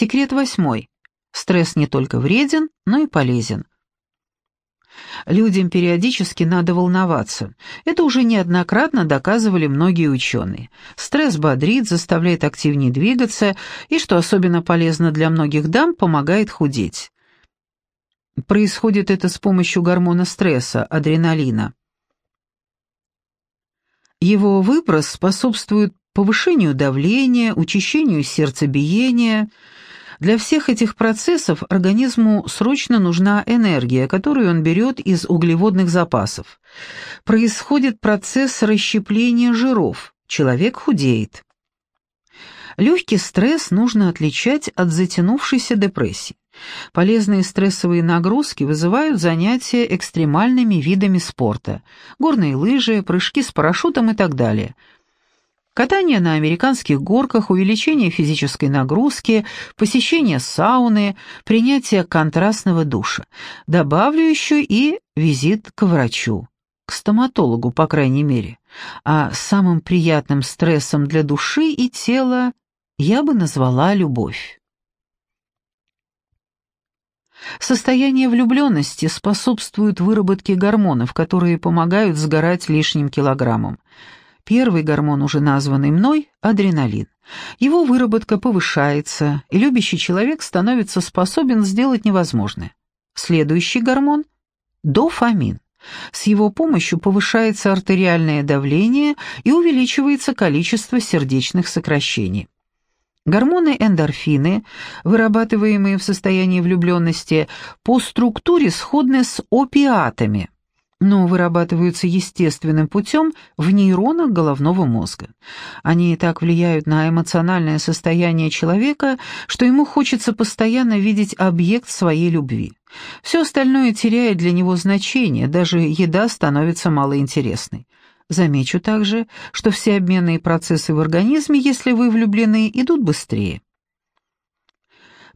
Секрет восьмой. Стресс не только вреден, но и полезен. Людям периодически надо волноваться. Это уже неоднократно доказывали многие ученые. Стресс бодрит, заставляет активнее двигаться и, что особенно полезно для многих дам, помогает худеть. Происходит это с помощью гормона стресса, адреналина. Его выброс способствует повышению давления, учащению сердцебиения, для всех этих процессов организму срочно нужна энергия, которую он берет из углеводных запасов. Происходит процесс расщепления жиров, человек худеет. Легкий стресс нужно отличать от затянувшейся депрессии. Полезные стрессовые нагрузки вызывают занятия экстремальными видами спорта – горные лыжи, прыжки с парашютом и так далее – Катание на американских горках, увеличение физической нагрузки, посещение сауны, принятие контрастного душа. Добавлю еще и визит к врачу, к стоматологу, по крайней мере. А самым приятным стрессом для души и тела я бы назвала любовь. Состояние влюбленности способствует выработке гормонов, которые помогают сгорать лишним килограммам. Первый гормон, уже названный мной, адреналин. Его выработка повышается, и любящий человек становится способен сделать невозможное. Следующий гормон – дофамин. С его помощью повышается артериальное давление и увеличивается количество сердечных сокращений. Гормоны эндорфины, вырабатываемые в состоянии влюбленности, по структуре сходны с опиатами – но вырабатываются естественным путем в нейронах головного мозга. Они так влияют на эмоциональное состояние человека, что ему хочется постоянно видеть объект своей любви. Все остальное теряет для него значение, даже еда становится малоинтересной. Замечу также, что все обменные процессы в организме, если вы влюблены, идут быстрее.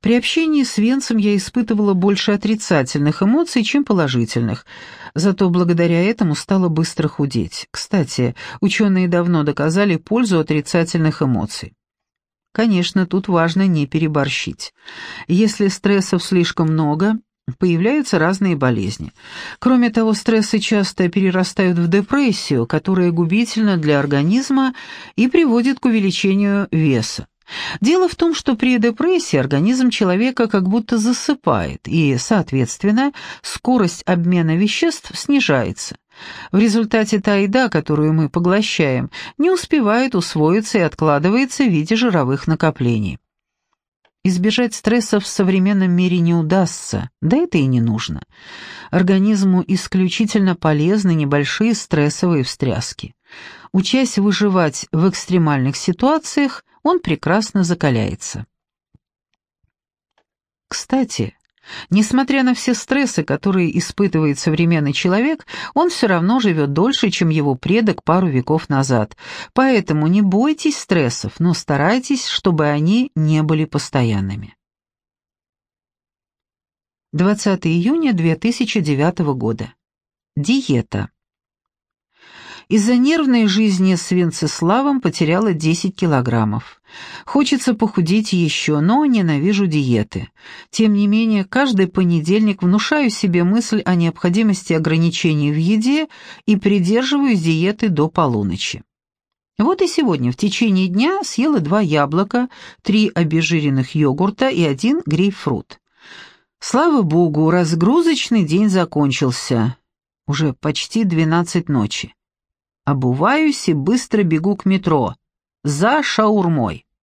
При общении с Венцем я испытывала больше отрицательных эмоций, чем положительных, зато благодаря этому стала быстро худеть. Кстати, ученые давно доказали пользу отрицательных эмоций. Конечно, тут важно не переборщить. Если стрессов слишком много, появляются разные болезни. Кроме того, стрессы часто перерастают в депрессию, которая губительна для организма и приводит к увеличению веса. Дело в том, что при депрессии организм человека как будто засыпает, и, соответственно, скорость обмена веществ снижается. В результате та еда, которую мы поглощаем, не успевает усвоиться и откладывается в виде жировых накоплений. Избежать стресса в современном мире не удастся, да это и не нужно. Организму исключительно полезны небольшие стрессовые встряски. Учась выживать в экстремальных ситуациях, он прекрасно закаляется. Кстати, несмотря на все стрессы, которые испытывает современный человек, он все равно живет дольше, чем его предок пару веков назад. Поэтому не бойтесь стрессов, но старайтесь, чтобы они не были постоянными. 20 июня 2009 года. Диета. Из-за нервной жизни с Венцеславом потеряла 10 килограммов. Хочется похудеть еще, но ненавижу диеты. Тем не менее, каждый понедельник внушаю себе мысль о необходимости ограничений в еде и придерживаюсь диеты до полуночи. Вот и сегодня в течение дня съела два яблока, три обезжиренных йогурта и один грейпфрут. Слава богу, разгрузочный день закончился. Уже почти двенадцать ночи. Обуваюсь и быстро бегу к метро. За шаурмой.